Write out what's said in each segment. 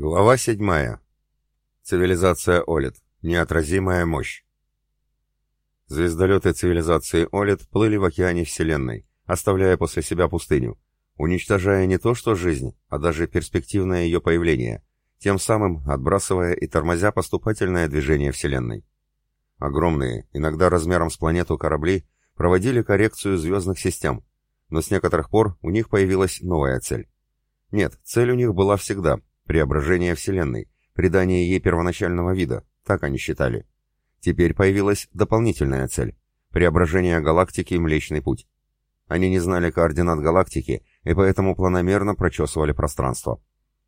Глава 7. Цивилизация Олит. Неотразимая мощь. Звездолеты цивилизации Олит плыли в океане Вселенной, оставляя после себя пустыню, уничтожая не то что жизнь, а даже перспективное ее появление, тем самым отбрасывая и тормозя поступательное движение Вселенной. Огромные, иногда размером с планету корабли, проводили коррекцию звездных систем, но с некоторых пор у них появилась новая цель. Нет, цель у них была всегда — преображение Вселенной, придание ей первоначального вида, так они считали. Теперь появилась дополнительная цель – преображение галактики Млечный Путь. Они не знали координат галактики и поэтому планомерно прочесывали пространство.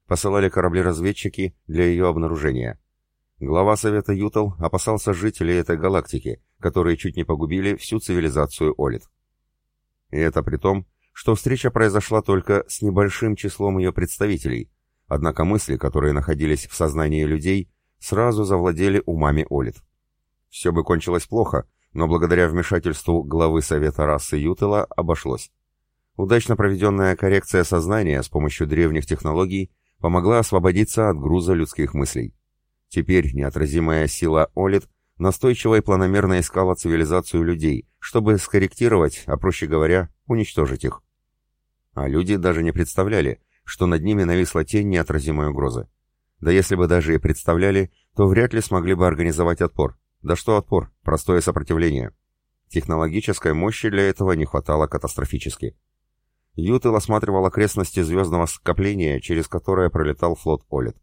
Посылали корабли-разведчики для ее обнаружения. Глава Совета Ютал опасался жителей этой галактики, которые чуть не погубили всю цивилизацию Олит. И это при том, что встреча произошла только с небольшим числом ее представителей – Однако мысли, которые находились в сознании людей, сразу завладели умами Олит. Все бы кончилось плохо, но благодаря вмешательству главы Совета расы Ютела обошлось. Удачно проведенная коррекция сознания с помощью древних технологий помогла освободиться от груза людских мыслей. Теперь неотразимая сила Олит настойчиво и планомерно искала цивилизацию людей, чтобы скорректировать, а проще говоря, уничтожить их. А люди даже не представляли, что над ними нависла тень неотразимой угрозы. Да если бы даже и представляли, то вряд ли смогли бы организовать отпор. Да что отпор? Простое сопротивление. Технологической мощи для этого не хватало катастрофически. Ютел осматривал окрестности звездного скопления, через которое пролетал флот Олит.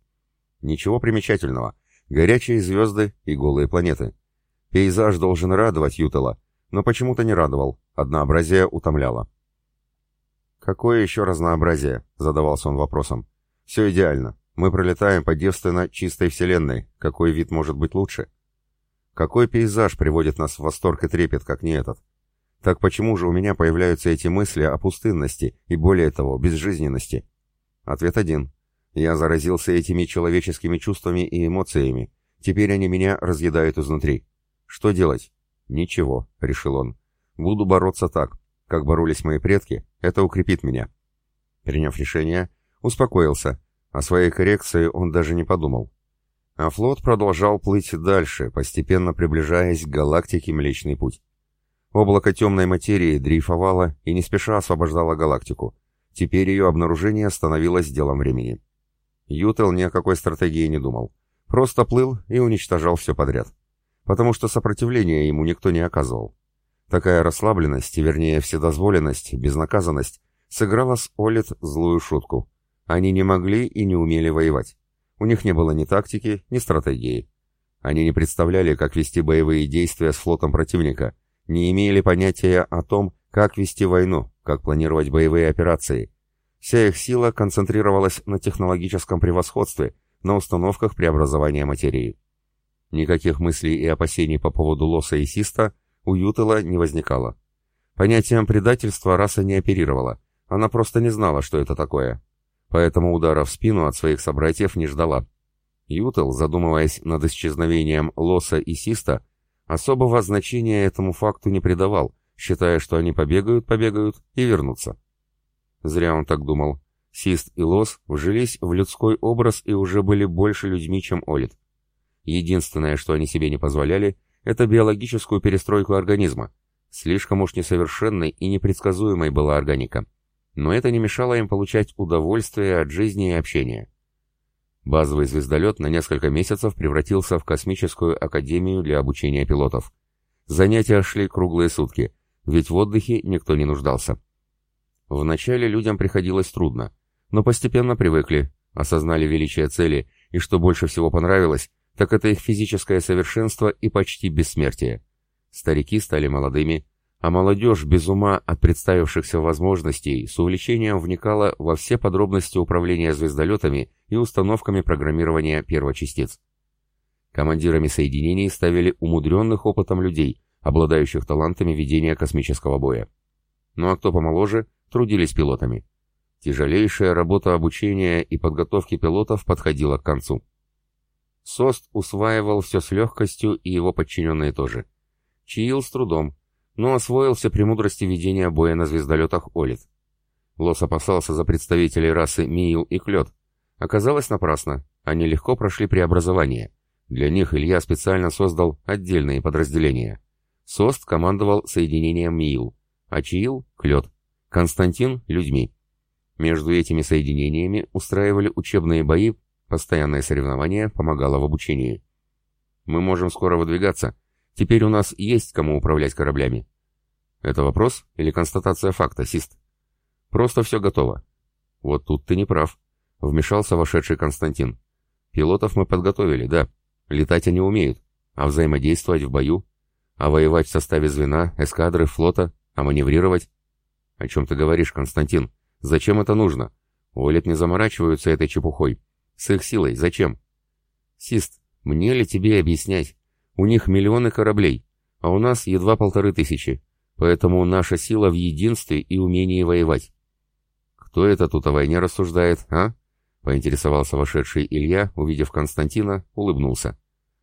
Ничего примечательного. Горячие звезды и голые планеты. Пейзаж должен радовать Ютела, но почему-то не радовал, однообразие утомляло. «Какое еще разнообразие?» — задавался он вопросом. «Все идеально. Мы пролетаем по девственно чистой вселенной. Какой вид может быть лучше?» «Какой пейзаж приводит нас в восторг и трепет, как не этот?» Так почему же у меня появляются эти мысли о пустынности и, более того, безжизненности? Ответ один. Я заразился этими человеческими чувствами и эмоциями. Теперь они меня разъедают изнутри. Что делать? Ничего, решил он. Буду бороться так, как боролись мои предки, это укрепит меня. Приняв решение, успокоился. О своей коррекции он даже не подумал. А флот продолжал плыть дальше, постепенно приближаясь к галактике Млечный Путь. Облако темной материи дрейфовало и не спеша освобождало галактику. Теперь ее обнаружение становилось делом времени. Ютел ни о какой стратегии не думал. Просто плыл и уничтожал все подряд. Потому что сопротивления ему никто не оказывал. Такая расслабленность, вернее вседозволенность, безнаказанность, сыграла с Олит злую шутку. Они не могли и не умели воевать. У них не было ни тактики, ни стратегии. Они не представляли, как вести боевые действия с флотом противника, не имели понятия о том, как вести войну, как планировать боевые операции. Вся их сила концентрировалась на технологическом превосходстве, на установках преобразования материи. Никаких мыслей и опасений по поводу Лоса и Систа – у Ютела не возникало. Понятием предательства раса не оперировала, она просто не знала, что это такое. Поэтому удара в спину от своих собратьев не ждала. Ютел, задумываясь над исчезновением Лоса и Систа, особого значения этому факту не придавал, считая, что они побегают, побегают и вернутся. Зря он так думал. Сист и Лос вжились в людской образ и уже были больше людьми, чем Олит. Единственное, что они себе не позволяли, это биологическую перестройку организма. Слишком уж несовершенной и непредсказуемой была органика. Но это не мешало им получать удовольствие от жизни и общения. Базовый звездолет на несколько месяцев превратился в космическую академию для обучения пилотов. Занятия шли круглые сутки, ведь в отдыхе никто не нуждался. Вначале людям приходилось трудно, но постепенно привыкли, осознали величие цели, и что больше всего понравилось, так это их физическое совершенство и почти бессмертие. Старики стали молодыми, а молодежь без ума от представившихся возможностей с увлечением вникала во все подробности управления звездолетами и установками программирования первочастиц. Командирами соединений ставили умудренных опытом людей, обладающих талантами ведения космического боя. Ну а кто помоложе, трудились пилотами. Тяжелейшая работа обучения и подготовки пилотов подходила к концу. Сост усваивал все с легкостью, и его подчиненные тоже. Чиил с трудом, но освоил все премудрости ведения боя на звездолетах Олит. Лос опасался за представителей расы Миил и Клет. Оказалось напрасно. они легко прошли преобразование. Для них Илья специально создал отдельные подразделения. СОСТ командовал соединением МИИЛ, а ЧИИЛ — Клёд, Константин — людьми. Между этими соединениями устраивали учебные бои, постоянное соревнование помогало в обучении. Мы можем скоро выдвигаться. Теперь у нас есть кому управлять кораблями. Это вопрос или констатация факта, Сист? Просто все готово. Вот тут ты не прав. Вмешался вошедший Константин. Пилотов мы подготовили, да. Летать они умеют. А взаимодействовать в бою? А воевать в составе звена, эскадры, флота? А маневрировать? О чем ты говоришь, Константин? Зачем это нужно? Олет не заморачиваются этой чепухой. С их силой зачем? Сист, мне ли тебе объяснять? У них миллионы кораблей, а у нас едва полторы тысячи. Поэтому наша сила в единстве и умении воевать. Кто это тут о войне рассуждает, а? Поинтересовался вошедший Илья, увидев Константина, улыбнулся.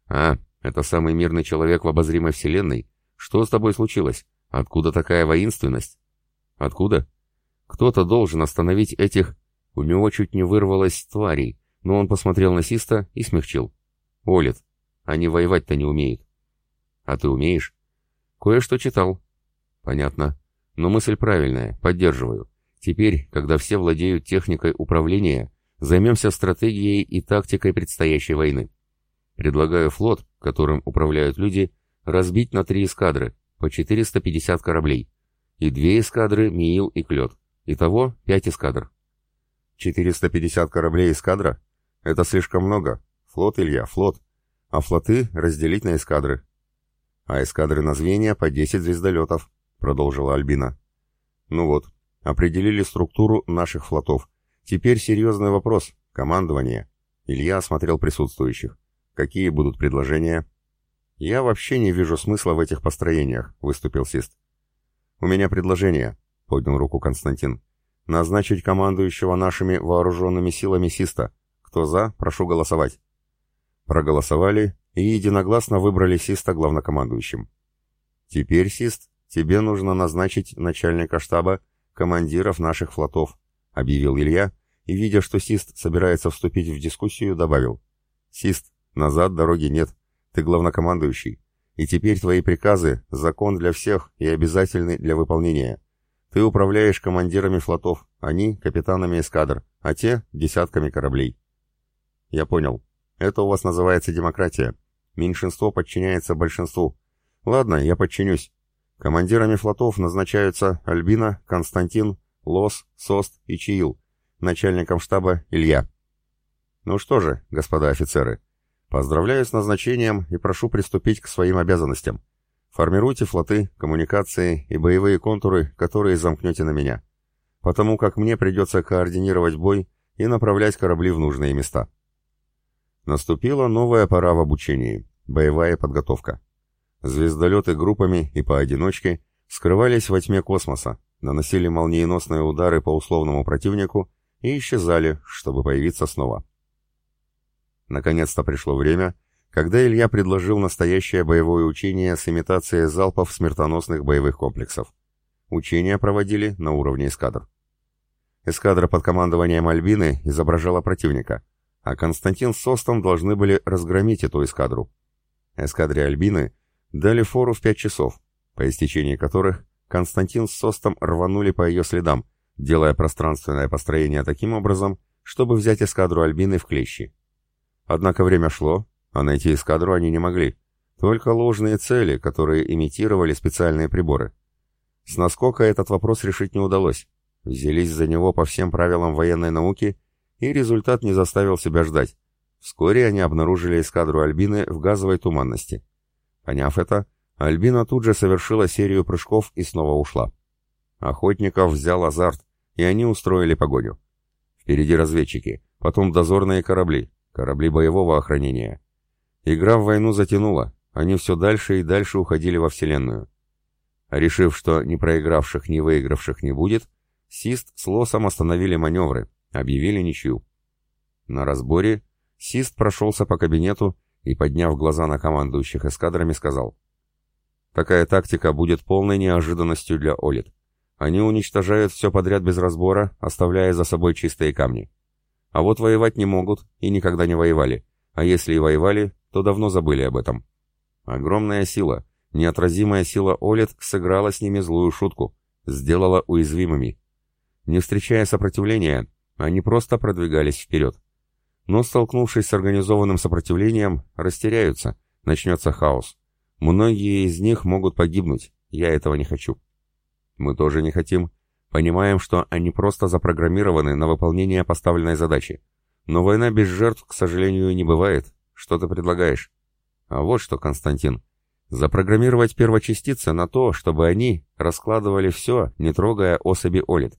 «А, это самый мирный человек в обозримой вселенной. Что с тобой случилось? Откуда такая воинственность?» «Откуда?» «Кто-то должен остановить этих...» У него чуть не вырвалось тварей, но он посмотрел на Систа и смягчил. «Олит, они воевать-то не умеют». «А ты умеешь?» «Кое-что читал». «Понятно. Но мысль правильная, поддерживаю. Теперь, когда все владеют техникой управления, Займемся стратегией и тактикой предстоящей войны. Предлагаю флот, которым управляют люди, разбить на три эскадры, по 450 кораблей, и две эскадры Миил и Клёд. Итого пять эскадр. 450 кораблей эскадра? Это слишком много. Флот, Илья, флот. А флоты разделить на эскадры. А эскадры на звенья по 10 звездолетов, продолжила Альбина. Ну вот, определили структуру наших флотов, Теперь серьезный вопрос. Командование. Илья осмотрел присутствующих. Какие будут предложения? Я вообще не вижу смысла в этих построениях, выступил Сист. У меня предложение, поднял руку Константин. Назначить командующего нашими вооруженными силами Систа. Кто за, прошу голосовать. Проголосовали и единогласно выбрали Систа главнокомандующим. Теперь, Сист, тебе нужно назначить начальника штаба командиров наших флотов, — объявил Илья, и, видя, что Сист собирается вступить в дискуссию, добавил. «Сист, назад дороги нет. Ты главнокомандующий. И теперь твои приказы — закон для всех и обязательны для выполнения. Ты управляешь командирами флотов, они — капитанами эскадр, а те — десятками кораблей». «Я понял. Это у вас называется демократия. Меньшинство подчиняется большинству. Ладно, я подчинюсь. Командирами флотов назначаются Альбина, Константин, Лос, Сост и Чиил. Начальником штаба Илья. Ну что же, господа офицеры, поздравляю с назначением и прошу приступить к своим обязанностям. Формируйте флоты, коммуникации и боевые контуры, которые замкнете на меня. Потому как мне придется координировать бой и направлять корабли в нужные места. Наступила новая пора в обучении – боевая подготовка. Звездолеты группами и поодиночке скрывались во тьме космоса, наносили молниеносные удары по условному противнику и исчезали, чтобы появиться снова. Наконец-то пришло время, когда Илья предложил настоящее боевое учение с имитацией залпов смертоносных боевых комплексов. Учения проводили на уровне эскадр. Эскадра под командованием Альбины изображала противника, а Константин с Состом должны были разгромить эту эскадру. Эскадре Альбины дали фору в пять часов, по истечении которых Константин с Состом рванули по ее следам, делая пространственное построение таким образом, чтобы взять эскадру Альбины в клещи. Однако время шло, а найти эскадру они не могли. Только ложные цели, которые имитировали специальные приборы. С наскока этот вопрос решить не удалось. Взялись за него по всем правилам военной науки, и результат не заставил себя ждать. Вскоре они обнаружили эскадру Альбины в газовой туманности. Поняв это, Альбина тут же совершила серию прыжков и снова ушла. Охотников взял азарт, и они устроили погоню. Впереди разведчики, потом дозорные корабли, корабли боевого охранения. Игра в войну затянула, они все дальше и дальше уходили во Вселенную. Решив, что ни проигравших, ни выигравших не будет, Сист с Лосом остановили маневры, объявили ничью. На разборе Сист прошелся по кабинету и, подняв глаза на командующих эскадрами, сказал Такая тактика будет полной неожиданностью для Олит. Они уничтожают все подряд без разбора, оставляя за собой чистые камни. А вот воевать не могут и никогда не воевали. А если и воевали, то давно забыли об этом. Огромная сила, неотразимая сила Олет сыграла с ними злую шутку, сделала уязвимыми. Не встречая сопротивления, они просто продвигались вперед. Но, столкнувшись с организованным сопротивлением, растеряются, начнется хаос. Многие из них могут погибнуть, я этого не хочу. Мы тоже не хотим. Понимаем, что они просто запрограммированы на выполнение поставленной задачи. Но война без жертв, к сожалению, не бывает. Что ты предлагаешь? А вот что, Константин. Запрограммировать первочастицы на то, чтобы они раскладывали все, не трогая особи Олит.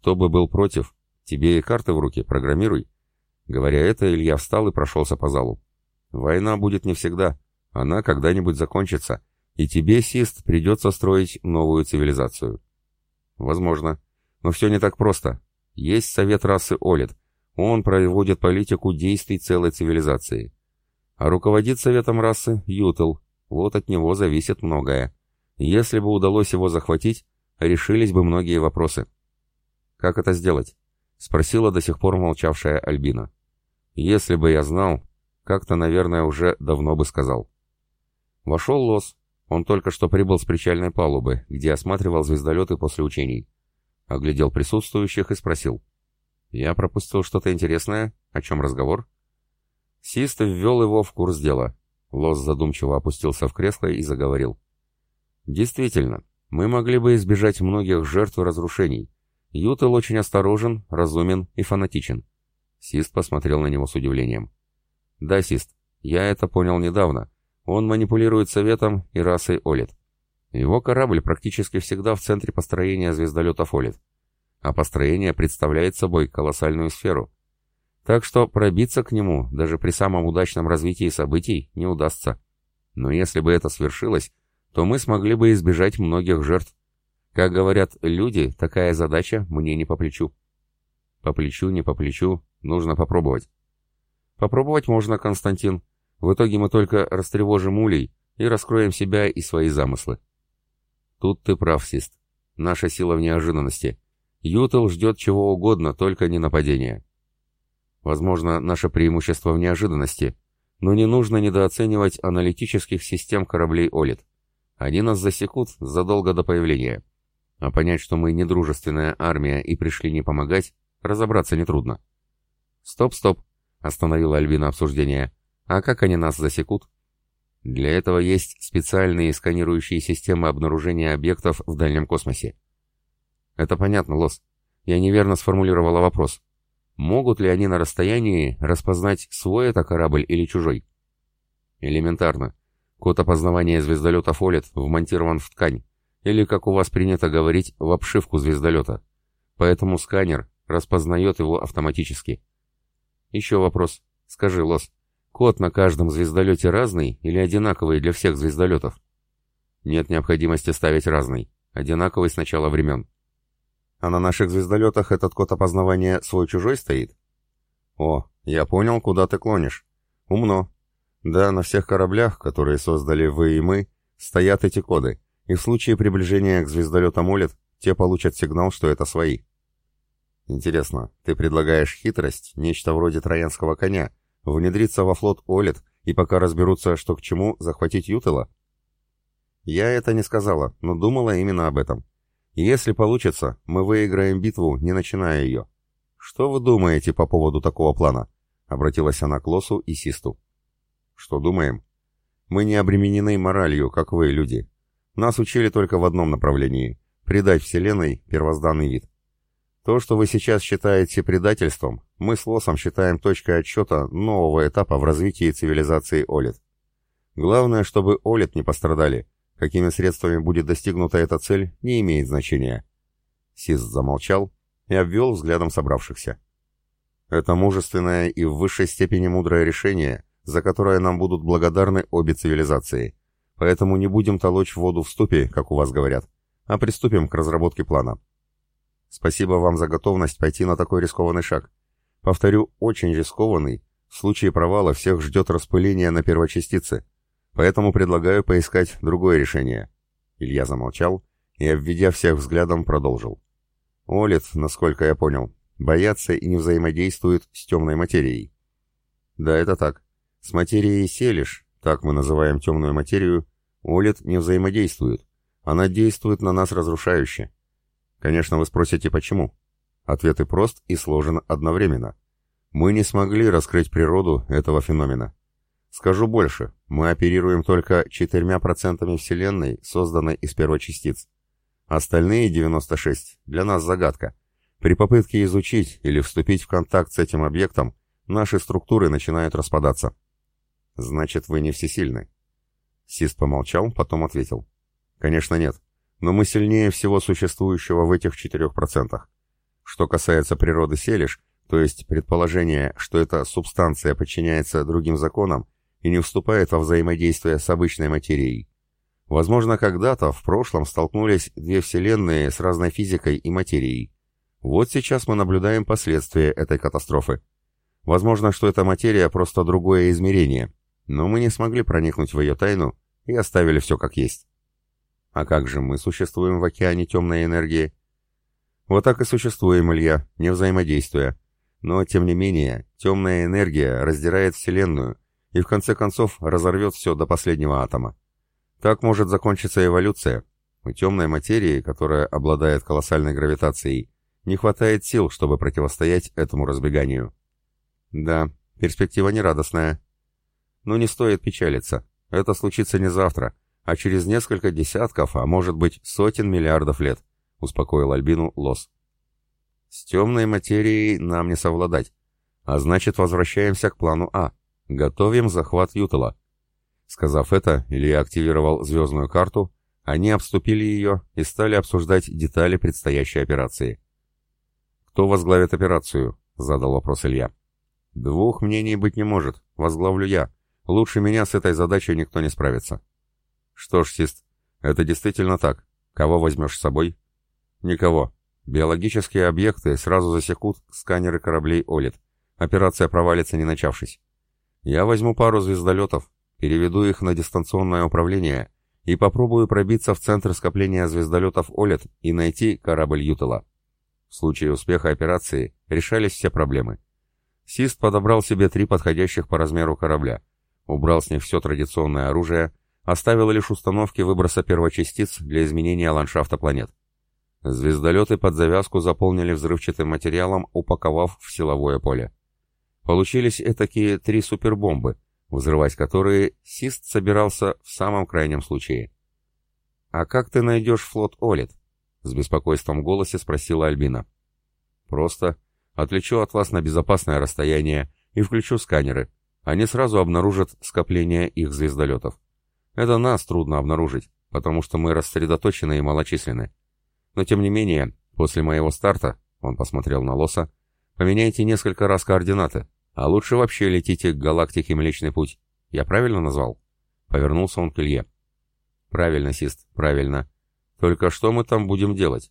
Кто бы был против, тебе и карты в руки, программируй. Говоря это, Илья встал и прошелся по залу. Война будет не всегда, она когда-нибудь закончится, и тебе, Сист, придется строить новую цивилизацию. Возможно. Но все не так просто. Есть совет расы Олит. Он проводит политику действий целой цивилизации. А руководит советом расы Ютл. Вот от него зависит многое. Если бы удалось его захватить, решились бы многие вопросы. «Как это сделать?» — спросила до сих пор молчавшая Альбина. «Если бы я знал, как-то, наверное, уже давно бы сказал». Вошел Лос. Он только что прибыл с причальной палубы, где осматривал звездолеты после учений. Оглядел присутствующих и спросил. «Я пропустил что-то интересное? О чем разговор?» Сист ввел его в курс дела. Лос задумчиво опустился в кресло и заговорил. «Действительно, мы могли бы избежать многих жертв и разрушений, Ютел очень осторожен, разумен и фанатичен. Сист посмотрел на него с удивлением. Да, Сист, я это понял недавно. Он манипулирует советом и расой Олит. Его корабль практически всегда в центре построения звездолетов Олит. А построение представляет собой колоссальную сферу. Так что пробиться к нему даже при самом удачном развитии событий не удастся. Но если бы это свершилось, то мы смогли бы избежать многих жертв. Как говорят люди, такая задача мне не по плечу. По плечу, не по плечу, нужно попробовать. Попробовать можно, Константин. В итоге мы только растревожим улей и раскроем себя и свои замыслы. Тут ты прав, Сист. Наша сила в неожиданности. Ютел ждет чего угодно, только не нападения. Возможно, наше преимущество в неожиданности, но не нужно недооценивать аналитических систем кораблей Олит. Они нас засекут задолго до появления. А понять, что мы не дружественная армия и пришли не помогать, разобраться нетрудно. «Стоп, стоп!» — остановила Альвина обсуждение. «А как они нас засекут?» «Для этого есть специальные сканирующие системы обнаружения объектов в дальнем космосе». «Это понятно, Лос. Я неверно сформулировала вопрос. Могут ли они на расстоянии распознать, свой это корабль или чужой?» «Элементарно. Код опознавания звездолета Фолет вмонтирован в ткань или, как у вас принято говорить, в обшивку звездолета. Поэтому сканер распознает его автоматически. Еще вопрос. Скажи, Лос, код на каждом звездолете разный или одинаковый для всех звездолетов? Нет необходимости ставить разный. Одинаковый с начала времен. А на наших звездолетах этот код опознавания свой-чужой стоит? О, я понял, куда ты клонишь. Умно. Да, на всех кораблях, которые создали вы и мы, стоят эти коды, и в случае приближения к звездолетам Олит, те получат сигнал, что это свои. Интересно, ты предлагаешь хитрость, нечто вроде троянского коня, внедриться во флот Олит и пока разберутся, что к чему, захватить Ютела? Я это не сказала, но думала именно об этом. Если получится, мы выиграем битву, не начиная ее. Что вы думаете по поводу такого плана? Обратилась она к Лосу и Систу. Что думаем? Мы не обременены моралью, как вы, люди. Нас учили только в одном направлении – придать Вселенной первозданный вид. То, что вы сейчас считаете предательством, мы с Лосом считаем точкой отсчета нового этапа в развитии цивилизации Олит. Главное, чтобы Олит не пострадали. Какими средствами будет достигнута эта цель, не имеет значения. Сист замолчал и обвел взглядом собравшихся. Это мужественное и в высшей степени мудрое решение, за которое нам будут благодарны обе цивилизации – Поэтому не будем толочь воду в ступе, как у вас говорят, а приступим к разработке плана. Спасибо вам за готовность пойти на такой рискованный шаг. Повторю, очень рискованный. В случае провала всех ждет распыление на первочастицы. Поэтому предлагаю поискать другое решение. Илья замолчал и, обведя всех взглядом, продолжил. Олит, насколько я понял, боятся и не взаимодействуют с темной материей. Да, это так. С материей Селиш, так мы называем темную материю, Олит не взаимодействует. Она действует на нас разрушающе. Конечно, вы спросите, почему? Ответ и прост, и сложен одновременно. Мы не смогли раскрыть природу этого феномена. Скажу больше, мы оперируем только 4% Вселенной, созданной из первочастиц. Остальные 96 для нас загадка. При попытке изучить или вступить в контакт с этим объектом, наши структуры начинают распадаться. Значит, вы не всесильны. Сист помолчал, потом ответил. Конечно, нет. Но мы сильнее всего существующего в этих 4%. Что касается природы Селиш, то есть предположение, что эта субстанция подчиняется другим законам и не вступает во взаимодействие с обычной материей. Возможно, когда-то в прошлом столкнулись две вселенные с разной физикой и материей. Вот сейчас мы наблюдаем последствия этой катастрофы. Возможно, что эта материя просто другое измерение, но мы не смогли проникнуть в ее тайну и оставили все как есть. А как же мы существуем в океане темной энергии? Вот так и существуем, Илья, не взаимодействуя. Но, тем не менее, темная энергия раздирает Вселенную и в конце концов разорвет все до последнего атома. Так может закончиться эволюция. У темной материи, которая обладает колоссальной гравитацией, не хватает сил, чтобы противостоять этому разбеганию. Да, перспектива нерадостная. Но не стоит печалиться. Это случится не завтра, а через несколько десятков, а может быть сотен миллиардов лет успокоил Альбину Лос. С темной материей нам не совладать. А значит, возвращаемся к плану А. Готовим захват Ютала. Сказав это, Илья активировал звездную карту, они обступили ее и стали обсуждать детали предстоящей операции. «Кто возглавит операцию?» — задал вопрос Илья. «Двух мнений быть не может. Возглавлю я. Лучше меня с этой задачей никто не справится». «Что ж, Сист, это действительно так. Кого возьмешь с собой?» Никого. Биологические объекты сразу засекут сканеры кораблей «Олит». Операция провалится не начавшись. Я возьму пару звездолетов, переведу их на дистанционное управление и попробую пробиться в центр скопления звездолетов «Олит» и найти корабль Ютела. В случае успеха операции решались все проблемы. Сист подобрал себе три подходящих по размеру корабля, убрал с них все традиционное оружие, оставил лишь установки выброса первочастиц для изменения ландшафта планет. Звездолеты под завязку заполнили взрывчатым материалом, упаковав в силовое поле. Получились этакие три супербомбы, взрывать которые Сист собирался в самом крайнем случае. «А как ты найдешь флот Олит?» — с беспокойством в голосе спросила Альбина. «Просто. Отлечу от вас на безопасное расстояние и включу сканеры. Они сразу обнаружат скопление их звездолетов. Это нас трудно обнаружить, потому что мы рассредоточены и малочисленны. Но тем не менее, после моего старта, он посмотрел на Лоса, поменяйте несколько раз координаты, а лучше вообще летите к галактике Млечный Путь. Я правильно назвал? Повернулся он к Илье. Правильно, Сист, правильно. Только что мы там будем делать?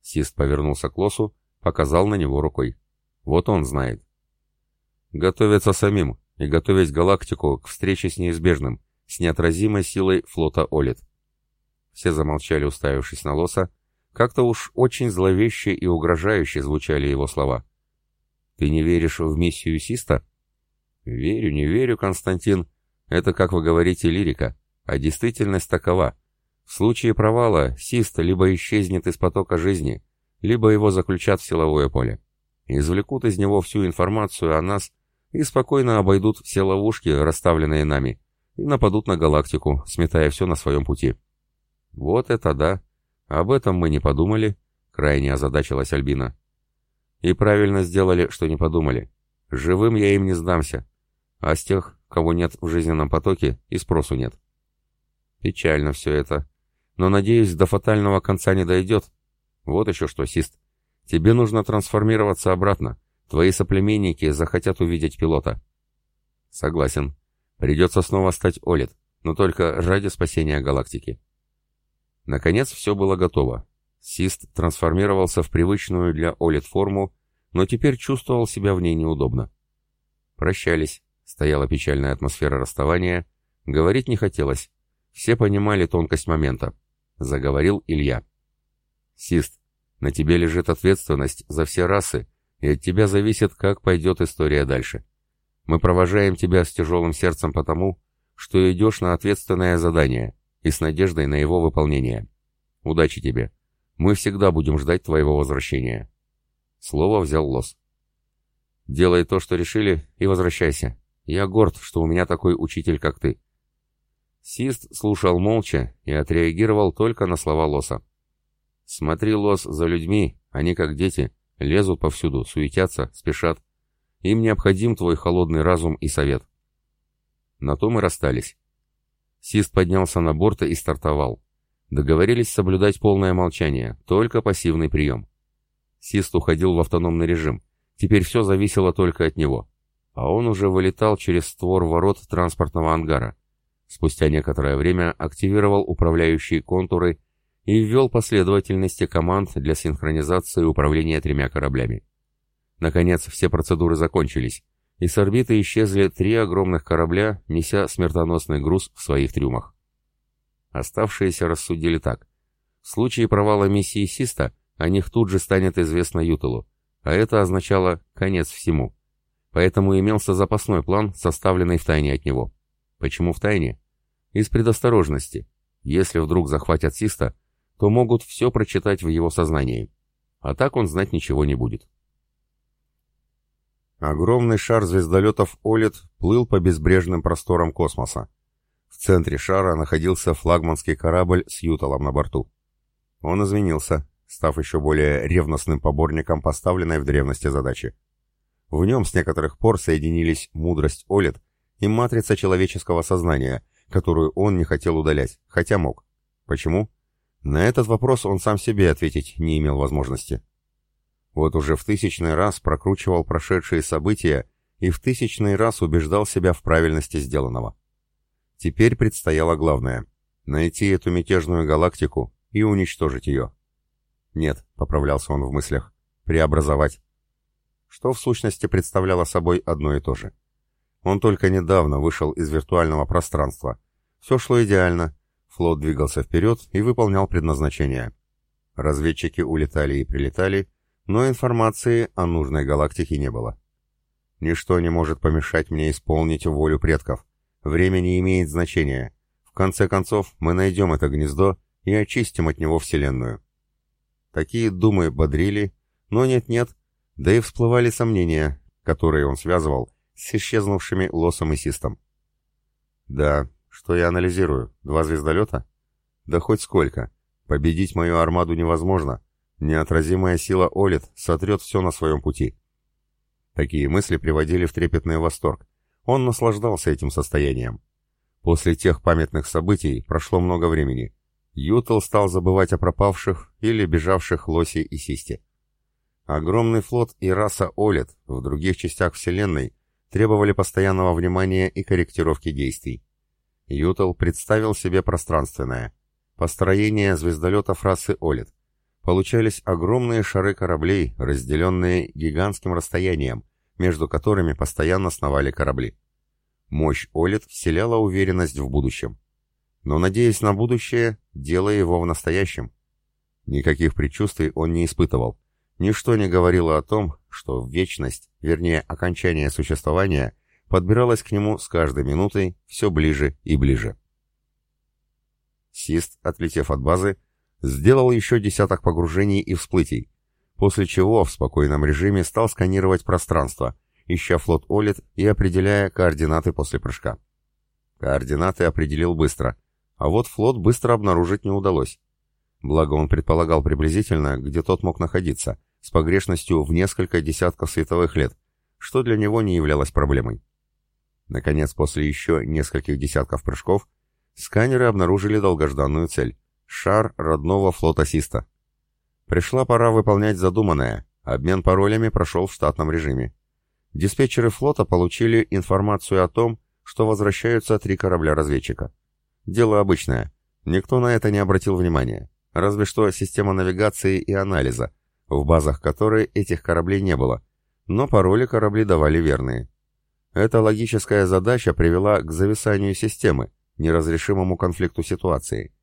Сист повернулся к Лосу, показал на него рукой. Вот он знает. Готовиться самим и готовить галактику к встрече с неизбежным, с неотразимой силой флота Олит. Все замолчали, уставившись на Лоса, как-то уж очень зловеще и угрожающе звучали его слова. «Ты не веришь в миссию Систа?» «Верю, не верю, Константин. Это, как вы говорите, лирика. А действительность такова. В случае провала Сист либо исчезнет из потока жизни, либо его заключат в силовое поле. Извлекут из него всю информацию о нас и спокойно обойдут все ловушки, расставленные нами, и нападут на галактику, сметая все на своем пути. Вот это да. «Об этом мы не подумали», — крайне озадачилась Альбина. «И правильно сделали, что не подумали. Живым я им не сдамся. А с тех, кого нет в жизненном потоке, и спросу нет». «Печально все это. Но, надеюсь, до фатального конца не дойдет. Вот еще что, Сист. Тебе нужно трансформироваться обратно. Твои соплеменники захотят увидеть пилота». «Согласен. Придется снова стать Олит, но только ради спасения галактики». Наконец все было готово. Сист трансформировался в привычную для Олит форму, но теперь чувствовал себя в ней неудобно. Прощались. Стояла печальная атмосфера расставания. Говорить не хотелось. Все понимали тонкость момента. Заговорил Илья. «Сист, на тебе лежит ответственность за все расы, и от тебя зависит, как пойдет история дальше. Мы провожаем тебя с тяжелым сердцем потому, что идешь на ответственное задание и с надеждой на его выполнение. Удачи тебе. Мы всегда будем ждать твоего возвращения. Слово взял Лос. Делай то, что решили, и возвращайся. Я горд, что у меня такой учитель, как ты. Сист слушал молча и отреагировал только на слова Лоса. Смотри, Лос, за людьми, они как дети, лезут повсюду, суетятся, спешат. Им необходим твой холодный разум и совет. На то мы расстались. Сист поднялся на борт и стартовал. Договорились соблюдать полное молчание, только пассивный прием. Сист уходил в автономный режим. Теперь все зависело только от него. А он уже вылетал через створ ворот транспортного ангара. Спустя некоторое время активировал управляющие контуры и ввел последовательности команд для синхронизации управления тремя кораблями. Наконец, все процедуры закончились, и с орбиты исчезли три огромных корабля, неся смертоносный груз в своих трюмах. Оставшиеся рассудили так. В случае провала миссии Систа о них тут же станет известно Ютелу, а это означало конец всему. Поэтому имелся запасной план, составленный в тайне от него. Почему в тайне? Из предосторожности. Если вдруг захватят Систа, то могут все прочитать в его сознании. А так он знать ничего не будет. Огромный шар звездолетов «Олит» плыл по безбрежным просторам космоса. В центре шара находился флагманский корабль с Юталом на борту. Он извинился, став еще более ревностным поборником поставленной в древности задачи. В нем с некоторых пор соединились мудрость Олит и матрица человеческого сознания, которую он не хотел удалять, хотя мог. Почему? На этот вопрос он сам себе ответить не имел возможности. Вот уже в тысячный раз прокручивал прошедшие события и в тысячный раз убеждал себя в правильности сделанного. Теперь предстояло главное — найти эту мятежную галактику и уничтожить ее. Нет, — поправлялся он в мыслях, — преобразовать. Что в сущности представляло собой одно и то же. Он только недавно вышел из виртуального пространства. Все шло идеально, флот двигался вперед и выполнял предназначение. Разведчики улетали и прилетали, но информации о нужной галактике не было. Ничто не может помешать мне исполнить волю предков. Время не имеет значения. В конце концов, мы найдем это гнездо и очистим от него Вселенную. Такие думы бодрили, но нет-нет, да и всплывали сомнения, которые он связывал с исчезнувшими Лосом и Систом. Да, что я анализирую? Два звездолета? Да хоть сколько. Победить мою армаду невозможно, Неотразимая сила Олит сотрет все на своем пути. Такие мысли приводили в трепетный восторг. Он наслаждался этим состоянием. После тех памятных событий прошло много времени. Ютл стал забывать о пропавших или бежавших Лоси и Систе. Огромный флот и раса Олит в других частях Вселенной требовали постоянного внимания и корректировки действий. Ютл представил себе пространственное. Построение звездолетов расы Олит получались огромные шары кораблей, разделенные гигантским расстоянием, между которыми постоянно сновали корабли. Мощь Олит вселяла уверенность в будущем. Но, надеясь на будущее, делая его в настоящем. Никаких предчувствий он не испытывал. Ничто не говорило о том, что вечность, вернее, окончание существования, подбиралась к нему с каждой минутой все ближе и ближе. Сист, отлетев от базы, Сделал еще десяток погружений и всплытий, после чего в спокойном режиме стал сканировать пространство, ища флот Олит и определяя координаты после прыжка. Координаты определил быстро, а вот флот быстро обнаружить не удалось. Благо он предполагал приблизительно, где тот мог находиться, с погрешностью в несколько десятков световых лет, что для него не являлось проблемой. Наконец, после еще нескольких десятков прыжков, сканеры обнаружили долгожданную цель Шар родного флота Систа. Пришла пора выполнять задуманное. Обмен паролями прошел в штатном режиме. Диспетчеры флота получили информацию о том, что возвращаются три корабля-разведчика. Дело обычное. Никто на это не обратил внимания. Разве что система навигации и анализа, в базах которой этих кораблей не было. Но пароли корабли давали верные. Эта логическая задача привела к зависанию системы, неразрешимому конфликту ситуации.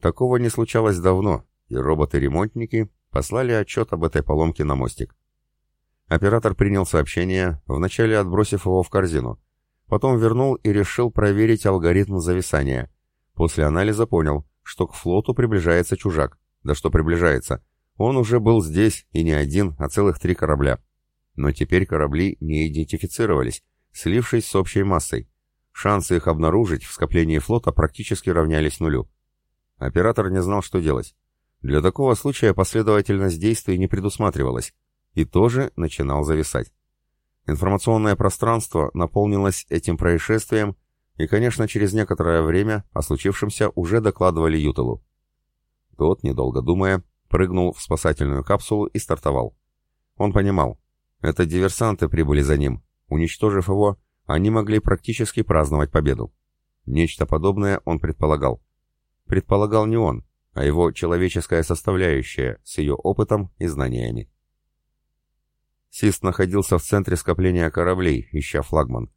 Такого не случалось давно, и роботы-ремонтники послали отчет об этой поломке на мостик. Оператор принял сообщение, вначале отбросив его в корзину. Потом вернул и решил проверить алгоритм зависания. После анализа понял, что к флоту приближается чужак. Да что приближается? Он уже был здесь, и не один, а целых три корабля. Но теперь корабли не идентифицировались, слившись с общей массой. Шансы их обнаружить в скоплении флота практически равнялись нулю. Оператор не знал, что делать. Для такого случая последовательность действий не предусматривалась, и тоже начинал зависать. Информационное пространство наполнилось этим происшествием, и, конечно, через некоторое время о случившемся уже докладывали Ютелу. Тот, недолго думая, прыгнул в спасательную капсулу и стартовал. Он понимал, это диверсанты прибыли за ним. Уничтожив его, они могли практически праздновать победу. Нечто подобное он предполагал. Предполагал не он, а его человеческая составляющая с ее опытом и знаниями. Сист находился в центре скопления кораблей, ища флагман.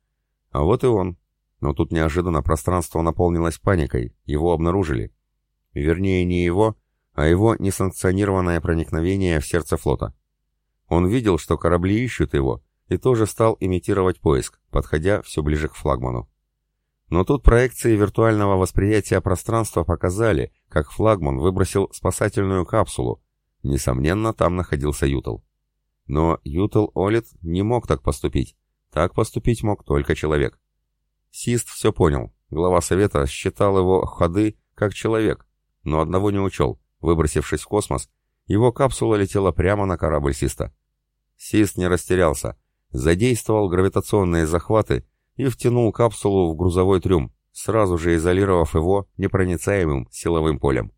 А вот и он. Но тут неожиданно пространство наполнилось паникой, его обнаружили. Вернее, не его, а его несанкционированное проникновение в сердце флота. Он видел, что корабли ищут его, и тоже стал имитировать поиск, подходя все ближе к флагману. Но тут проекции виртуального восприятия пространства показали, как флагман выбросил спасательную капсулу. Несомненно, там находился Ютл. Но Ютл Олит не мог так поступить. Так поступить мог только человек. Сист все понял. Глава совета считал его ходы как человек, но одного не учел. Выбросившись в космос, его капсула летела прямо на корабль Систа. Сист не растерялся, задействовал гравитационные захваты и втянул капсулу в грузовой трюм, сразу же изолировав его непроницаемым силовым полем.